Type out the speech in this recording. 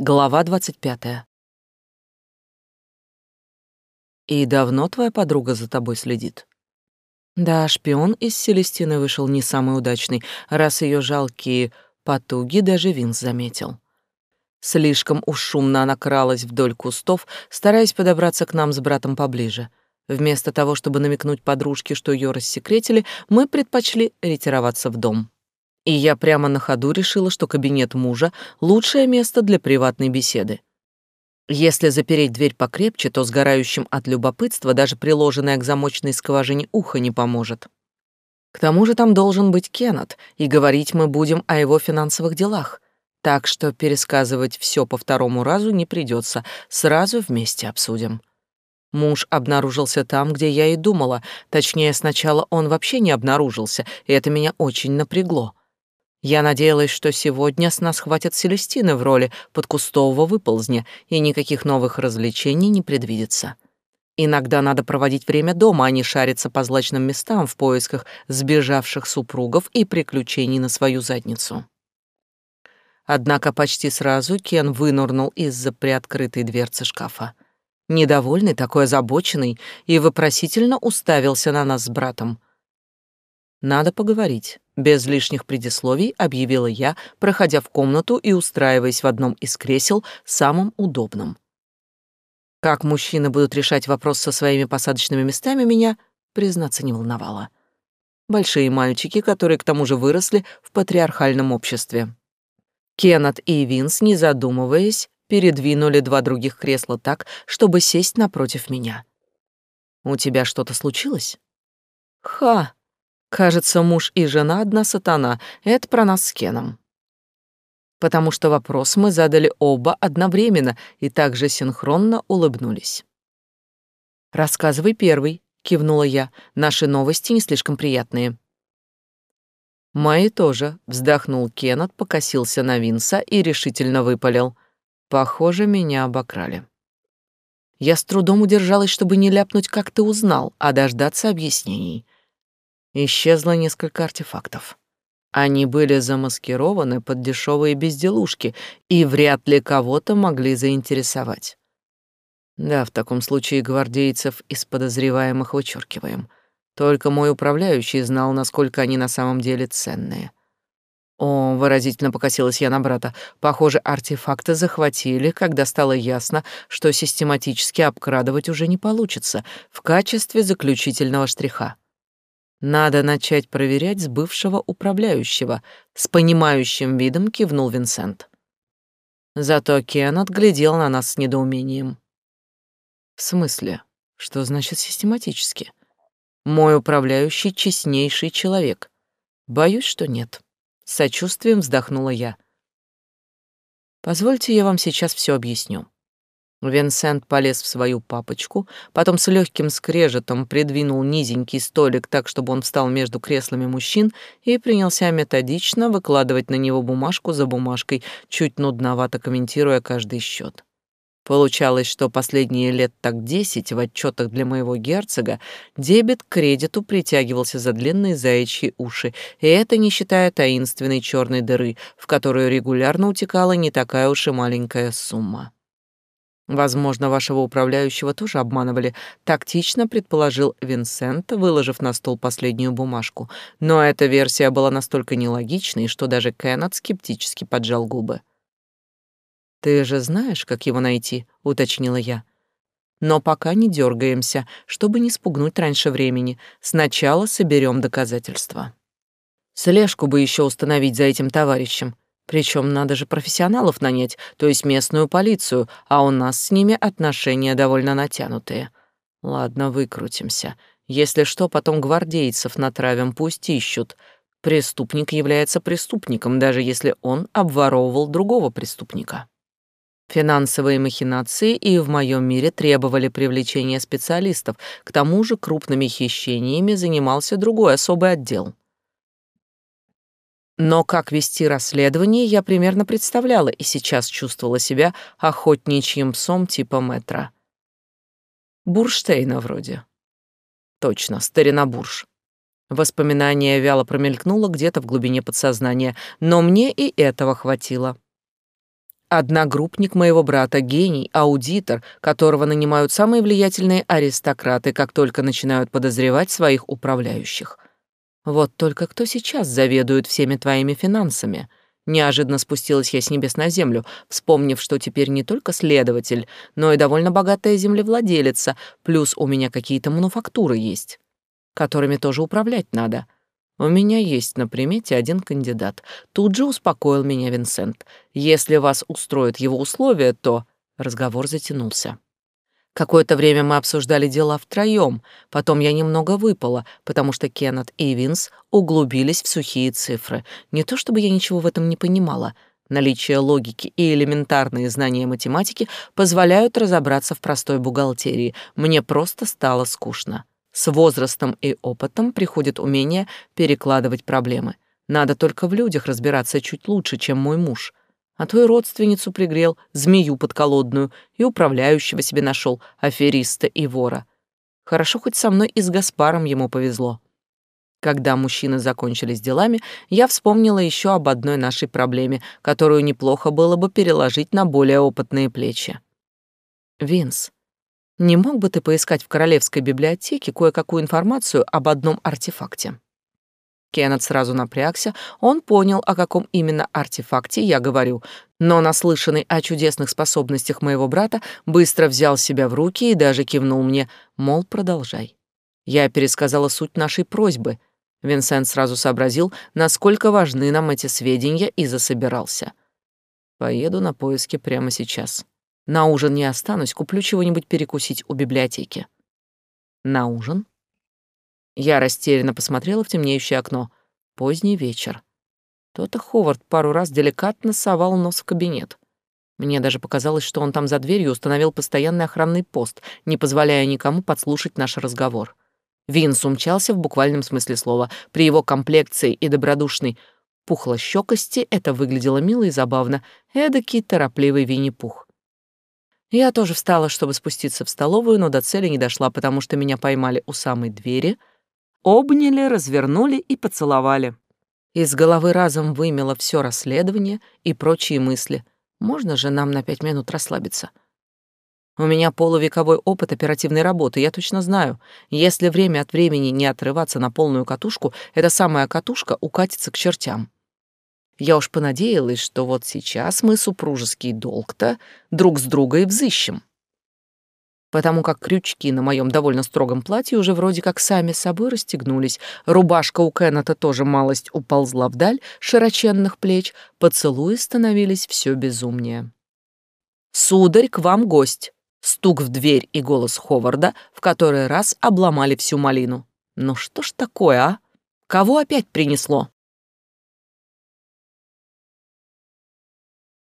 Глава двадцать пятая. «И давно твоя подруга за тобой следит?» Да, шпион из Селестины вышел не самый удачный, раз ее жалкие потуги даже Винс заметил. Слишком уж шумно она кралась вдоль кустов, стараясь подобраться к нам с братом поближе. Вместо того, чтобы намекнуть подружке, что ее рассекретили, мы предпочли ретироваться в дом и я прямо на ходу решила, что кабинет мужа — лучшее место для приватной беседы. Если запереть дверь покрепче, то сгорающим от любопытства даже приложенное к замочной скважине ухо не поможет. К тому же там должен быть Кеннет, и говорить мы будем о его финансовых делах. Так что пересказывать все по второму разу не придется, сразу вместе обсудим. Муж обнаружился там, где я и думала, точнее, сначала он вообще не обнаружился, и это меня очень напрягло. Я надеялась, что сегодня с нас хватит Селестины в роли подкустового выползня, и никаких новых развлечений не предвидится. Иногда надо проводить время дома, а не шариться по злачным местам в поисках сбежавших супругов и приключений на свою задницу. Однако почти сразу Кен вынурнул из-за приоткрытой дверцы шкафа. Недовольный, такой озабоченный, и вопросительно уставился на нас с братом. «Надо поговорить», — без лишних предисловий объявила я, проходя в комнату и устраиваясь в одном из кресел, самым удобным. Как мужчины будут решать вопрос со своими посадочными местами, меня, признаться, не волновало. Большие мальчики, которые к тому же выросли в патриархальном обществе. Кеннет и Винс, не задумываясь, передвинули два других кресла так, чтобы сесть напротив меня. «У тебя что-то случилось?» «Ха!» Кажется, муж и жена одна сатана. Это про нас с Кеном. Потому что вопрос мы задали оба одновременно и также синхронно улыбнулись. «Рассказывай первый», — кивнула я. «Наши новости не слишком приятные». «Мои тоже», — вздохнул Кеннет, покосился на Винса и решительно выпалил. «Похоже, меня обокрали». Я с трудом удержалась, чтобы не ляпнуть, как ты узнал, а дождаться объяснений исчезло несколько артефактов. Они были замаскированы под дешевые безделушки и вряд ли кого-то могли заинтересовать. Да, в таком случае гвардейцев из подозреваемых вычеркиваем. Только мой управляющий знал, насколько они на самом деле ценные. О, выразительно покосилась я на брата. Похоже, артефакты захватили, когда стало ясно, что систематически обкрадывать уже не получится, в качестве заключительного штриха. Надо начать проверять с бывшего управляющего, с понимающим видом кивнул Винсент. Зато Кеннет глядел на нас с недоумением. В смысле? Что значит систематически? Мой управляющий честнейший человек. Боюсь, что нет. Сочувствием вздохнула я. Позвольте, я вам сейчас все объясню. Винсент полез в свою папочку, потом с легким скрежетом придвинул низенький столик так, чтобы он встал между креслами мужчин и принялся методично выкладывать на него бумажку за бумажкой, чуть нудновато комментируя каждый счет. Получалось, что последние лет так десять в отчетах для моего герцога дебет к кредиту притягивался за длинные заячьи уши, и это не считая таинственной черной дыры, в которую регулярно утекала не такая уж и маленькая сумма. Возможно, вашего управляющего тоже обманывали, тактично предположил Винсент, выложив на стол последнюю бумажку. Но эта версия была настолько нелогичной, что даже Кеннет скептически поджал губы. Ты же знаешь, как его найти, уточнила я. Но пока не дергаемся, чтобы не спугнуть раньше времени. Сначала соберем доказательства. Слежку бы еще установить за этим товарищем. Причем надо же профессионалов нанять, то есть местную полицию, а у нас с ними отношения довольно натянутые. Ладно, выкрутимся. Если что, потом гвардейцев натравим, пусть ищут. Преступник является преступником, даже если он обворовывал другого преступника. Финансовые махинации и в моем мире требовали привлечения специалистов, к тому же крупными хищениями занимался другой особый отдел. Но как вести расследование, я примерно представляла и сейчас чувствовала себя охотничьим псом типа метра. Бурштейна вроде. Точно, старина Бурш. Воспоминание вяло промелькнуло где-то в глубине подсознания, но мне и этого хватило. Одногруппник моего брата, гений, аудитор, которого нанимают самые влиятельные аристократы, как только начинают подозревать своих управляющих. Вот только кто сейчас заведует всеми твоими финансами? Неожиданно спустилась я с небес на землю, вспомнив, что теперь не только следователь, но и довольно богатая землевладелица, плюс у меня какие-то мануфактуры есть, которыми тоже управлять надо. У меня есть на примете один кандидат. Тут же успокоил меня Винсент. Если вас устроят его условия, то... Разговор затянулся. Какое-то время мы обсуждали дела втроем, потом я немного выпала, потому что Кеннет и Винс углубились в сухие цифры. Не то чтобы я ничего в этом не понимала. Наличие логики и элементарные знания математики позволяют разобраться в простой бухгалтерии. Мне просто стало скучно. С возрастом и опытом приходит умение перекладывать проблемы. Надо только в людях разбираться чуть лучше, чем мой муж. А то и родственницу пригрел, змею подколодную, и управляющего себе нашел, афериста и вора. Хорошо, хоть со мной и с Гаспаром ему повезло. Когда мужчины закончили с делами, я вспомнила еще об одной нашей проблеме, которую неплохо было бы переложить на более опытные плечи. «Винс, не мог бы ты поискать в Королевской библиотеке кое-какую информацию об одном артефакте?» Кеннет сразу напрягся, он понял, о каком именно артефакте я говорю, но наслышанный о чудесных способностях моего брата быстро взял себя в руки и даже кивнул мне, мол, продолжай. Я пересказала суть нашей просьбы. Винсент сразу сообразил, насколько важны нам эти сведения, и засобирался. Поеду на поиски прямо сейчас. На ужин не останусь, куплю чего-нибудь перекусить у библиотеки. На ужин? Я растерянно посмотрела в темнеющее окно. Поздний вечер. То-то Ховард пару раз деликатно совал нос в кабинет. Мне даже показалось, что он там за дверью установил постоянный охранный пост, не позволяя никому подслушать наш разговор. Винс умчался в буквальном смысле слова. При его комплекции и добродушной пухлощёкости это выглядело мило и забавно. Эдакий торопливый Винни-Пух. Я тоже встала, чтобы спуститься в столовую, но до цели не дошла, потому что меня поймали у самой двери, обняли, развернули и поцеловали. Из головы разом вымело все расследование и прочие мысли. Можно же нам на пять минут расслабиться? У меня полувековой опыт оперативной работы, я точно знаю. Если время от времени не отрываться на полную катушку, эта самая катушка укатится к чертям. Я уж понадеялась, что вот сейчас мы супружеский долг-то друг с другом и взыщем. Потому как крючки на моем довольно строгом платье уже вроде как сами собой расстегнулись, рубашка у Кеннета тоже малость уползла вдаль широченных плеч, поцелуи становились все безумнее. «Сударь, к вам гость!» Стук в дверь и голос Ховарда в который раз обломали всю малину. «Ну что ж такое, а? Кого опять принесло?»